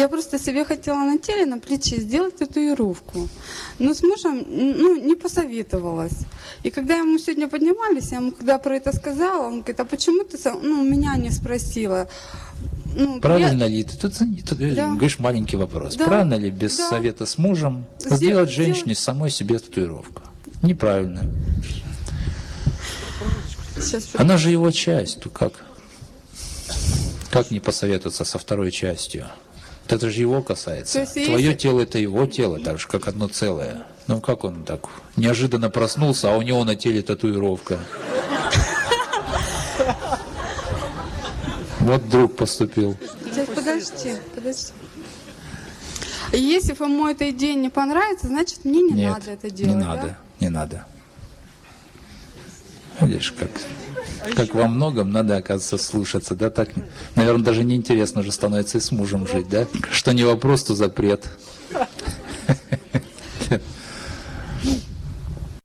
Я просто себе хотела на теле, на плече сделать татуировку. Но с мужем ну, не посоветовалась. И когда ему сегодня поднимались, я ему когда про это сказала, он говорит, а почему ты сам- ну, меня не спросила? Ну, Правильно я- ли ты? Тут, тут, Да. говоришь, маленький вопрос. Да. Правильно ли без Да. совета с мужем Сделать- сделать женщине самой себе татуировку? Неправильно. Сейчас Она же его часть, то как? Как не посоветоваться со второй частью? Это же его касается. То есть Твое если- тело это его тело, так же как одно целое. Ну как он так неожиданно проснулся, а у него на теле татуировка. Вот друг поступил. Сейчас, подожди, подожди. Если ему эта идея не понравится, значит мне не Нет, надо это делать. не да? надо, не надо. Видишь, как, как во многом надо, оказывается, слушаться, да, так, наверное, даже неинтересно уже становится и с мужем жить, да, что не вопрос, то запрет.